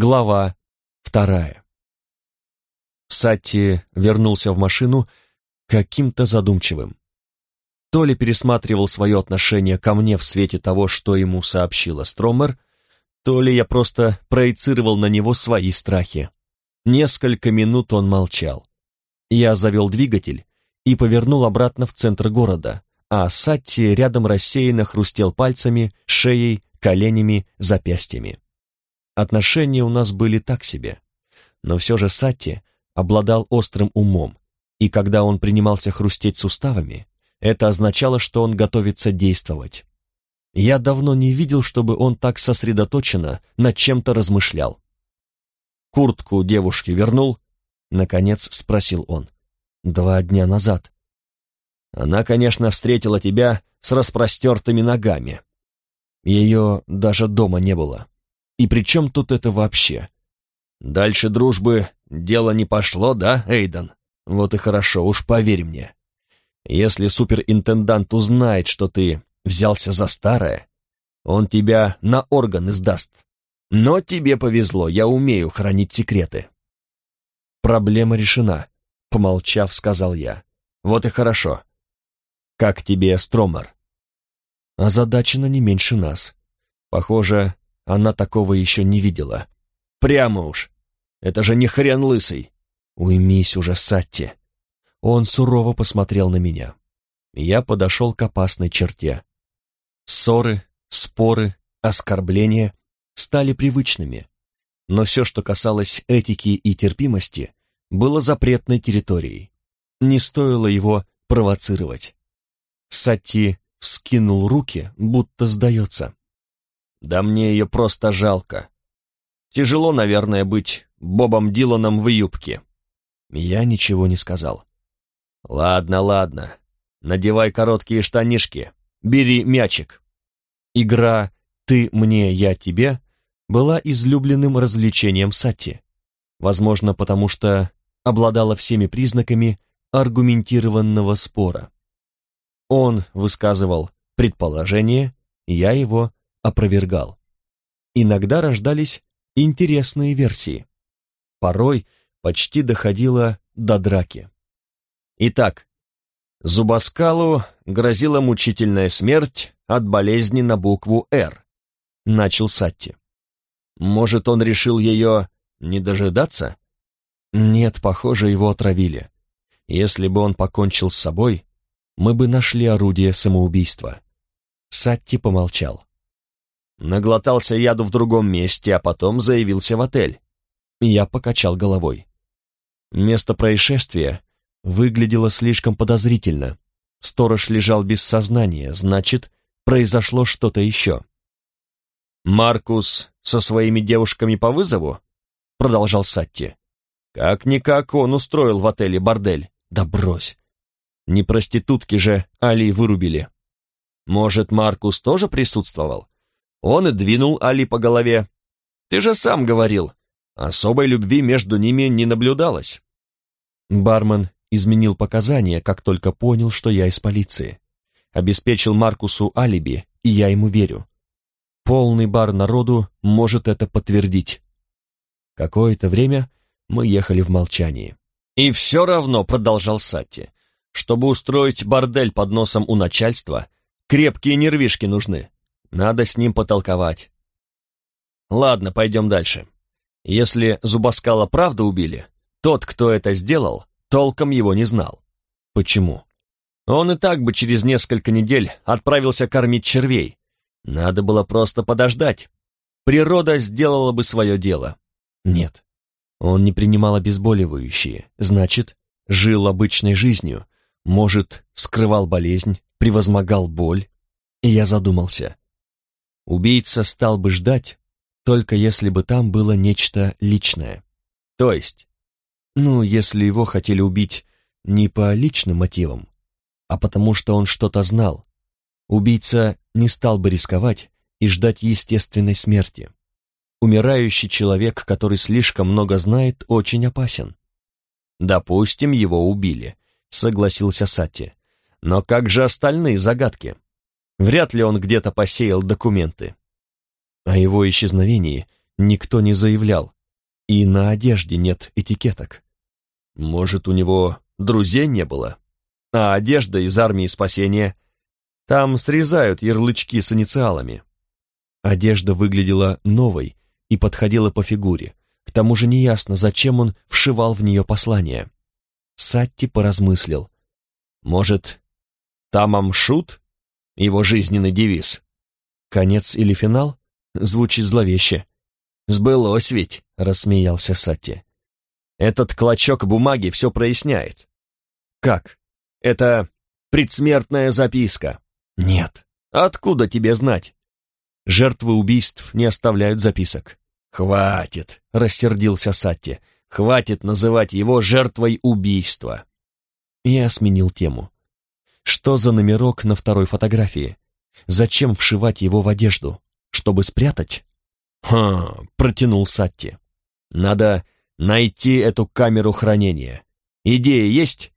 Глава вторая. Сатти вернулся в машину каким-то задумчивым. То ли пересматривал свое отношение ко мне в свете того, что ему сообщила Стромер, то ли я просто проецировал на него свои страхи. Несколько минут он молчал. Я завел двигатель и повернул обратно в центр города, а Сатти рядом рассеянно хрустел пальцами, шеей, коленями, запястьями. Отношения у нас были так себе. Но все же Сатти обладал острым умом, и когда он принимался хрустеть суставами, это означало, что он готовится действовать. Я давно не видел, чтобы он так сосредоточенно над чем-то размышлял. «Куртку девушки вернул?» — наконец спросил он. «Два дня назад». «Она, конечно, встретила тебя с распростертыми ногами. Ее даже дома не было. И при чем тут это вообще? Дальше дружбы дело не пошло, да, Эйден? Вот и хорошо, уж поверь мне. Если суперинтендант узнает, что ты взялся за старое, он тебя на органы сдаст. Но тебе повезло, я умею хранить секреты. Проблема решена, помолчав, сказал я. Вот и хорошо. Как тебе, Стромер? Озадачена не меньше нас. Похоже, она такого еще не видела. Прямо уж. Это же не хрен лысый. Уймись уже, Сатти. Он сурово посмотрел на меня. Я подошел к опасной черте. Ссоры, споры, оскорбления стали привычными. Но все, что касалось этики и терпимости, было запретной территорией. Не стоило его провоцировать. Сатти вскинул руки, будто сдается. Да мне ее просто жалко. Тяжело, наверное, быть Бобом Диланом в юбке. Я ничего не сказал. Ладно, ладно. Надевай короткие штанишки. Бери мячик. Игра «ты мне, я тебе» была излюбленным развлечением Сати. Возможно, потому что обладала всеми признаками аргументированного спора. Он высказывал предположение, я его опровергал. Иногда рождались интересные версии. Порой почти доходило до драки. Итак, Зубаскалу грозила мучительная смерть от болезни на букву «Р», начал Сатти. Может, он решил ее не дожидаться? Нет, похоже, его отравили. Если бы он покончил с собой, мы бы нашли орудие самоубийства. Сатти помолчал. Наглотался яду в другом месте, а потом заявился в отель. Я покачал головой. Место происшествия выглядело слишком подозрительно. Сторож лежал без сознания, значит, произошло что-то еще. «Маркус со своими девушками по вызову?» — продолжал Сатти. «Как-никак он устроил в отеле бордель. Да брось! Не проститутки же Али вырубили. Может, Маркус тоже присутствовал? Он и двинул Али по голове. Ты же сам говорил, особой любви между ними не наблюдалось. Бармен изменил показания, как только понял, что я из полиции. Обеспечил Маркусу алиби, и я ему верю. Полный бар народу может это подтвердить. Какое-то время мы ехали в молчании. И все равно, продолжал Сатти, чтобы устроить бордель под носом у начальства, крепкие нервишки нужны. Надо с ним потолковать. Ладно, пойдем дальше. Если Зубаскала правда убили, тот, кто это сделал, толком его не знал. Почему? Он и так бы через несколько недель отправился кормить червей. Надо было просто подождать. Природа сделала бы свое дело. Нет, он не принимал обезболивающие, значит, жил обычной жизнью, может, скрывал болезнь, превозмогал боль. И я задумался, Убийца стал бы ждать, только если бы там было нечто личное. То есть, ну, если его хотели убить не по личным мотивам, а потому что он что-то знал, убийца не стал бы рисковать и ждать естественной смерти. Умирающий человек, который слишком много знает, очень опасен. «Допустим, его убили», — согласился Сатти. «Но как же остальные загадки?» Вряд ли он где-то посеял документы. О его исчезновении никто не заявлял, и на одежде нет этикеток. Может, у него друзей не было? А одежда из армии спасения? Там срезают ярлычки с инициалами. Одежда выглядела новой и подходила по фигуре. К тому же неясно, зачем он вшивал в нее послание. Сатти поразмыслил. Может, Тамам Шут? Его жизненный девиз. Конец или финал? Звучит зловеще. «Сбылось ведь», — рассмеялся Сатти. «Этот клочок бумаги все проясняет». «Как? Это предсмертная записка?» «Нет. Откуда тебе знать?» «Жертвы убийств не оставляют записок». «Хватит», — рассердился Сатти. «Хватит называть его жертвой убийства». Я сменил тему. Что за номерок на второй фотографии? Зачем вшивать его в одежду? Чтобы спрятать? «Ха!» — протянул Сатти. «Надо найти эту камеру хранения. Идея есть?»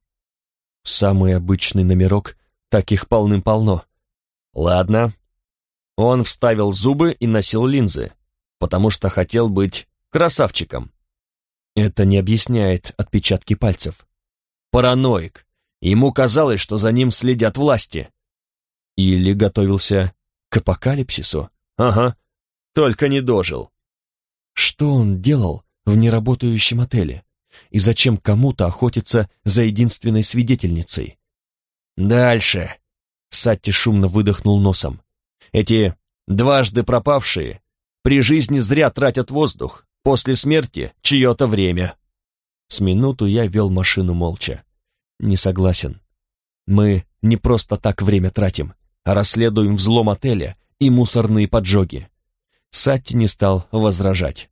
«Самый обычный номерок, таких полным-полно». «Ладно». Он вставил зубы и носил линзы, потому что хотел быть красавчиком. Это не объясняет отпечатки пальцев. Параноик. Ему казалось, что за ним следят власти. Или готовился к апокалипсису. Ага, только не дожил. Что он делал в неработающем отеле? И зачем кому-то охотиться за единственной свидетельницей? Дальше. Сатти шумно выдохнул носом. Эти дважды пропавшие при жизни зря тратят воздух, после смерти чье-то время. С минуту я вел машину молча. Не согласен. Мы не просто так время тратим, а расследуем взлом отеля и мусорные поджоги. Сатти не стал возражать.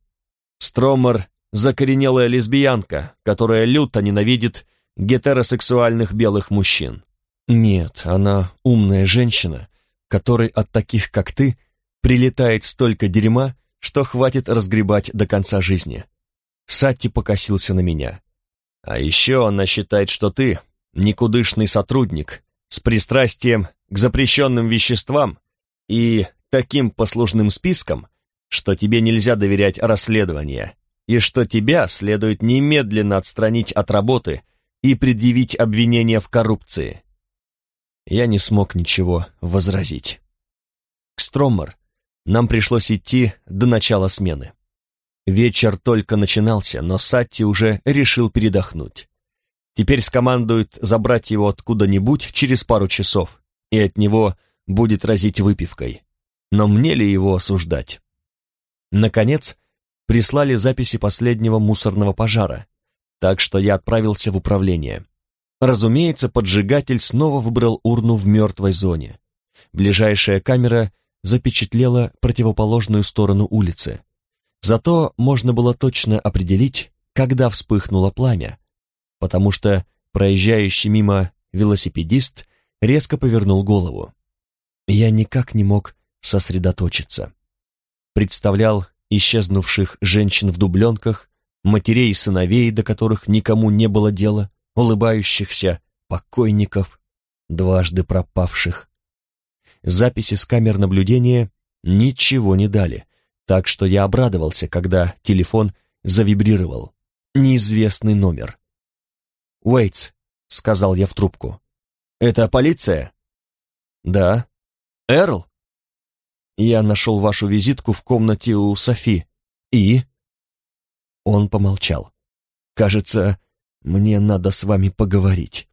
Стромер — закоренелая лесбиянка, которая люто ненавидит гетеросексуальных белых мужчин. Нет, она умная женщина, которой от таких, как ты, прилетает столько дерьма, что хватит разгребать до конца жизни. Сатти покосился на меня. А еще она считает, что ты никудышный сотрудник с пристрастием к запрещенным веществам и таким послужным списком, что тебе нельзя доверять расследование, и что тебя следует немедленно отстранить от работы и предъявить обвинение в коррупции. Я не смог ничего возразить. К нам пришлось идти до начала смены. Вечер только начинался, но Сатти уже решил передохнуть. Теперь скомандует забрать его откуда-нибудь через пару часов, и от него будет разить выпивкой. Но мне ли его осуждать? Наконец, прислали записи последнего мусорного пожара, так что я отправился в управление. Разумеется, поджигатель снова выбрал урну в мертвой зоне. Ближайшая камера запечатлела противоположную сторону улицы. Зато можно было точно определить, когда вспыхнуло пламя, потому что проезжающий мимо велосипедист резко повернул голову. Я никак не мог сосредоточиться. Представлял исчезнувших женщин в дубленках, матерей и сыновей, до которых никому не было дела, улыбающихся покойников, дважды пропавших. Записи с камер наблюдения ничего не дали, так что я обрадовался, когда телефон завибрировал. Неизвестный номер. «Уэйтс», — сказал я в трубку. «Это полиция?» «Да». «Эрл?» «Я нашел вашу визитку в комнате у Софи. И?» Он помолчал. «Кажется, мне надо с вами поговорить».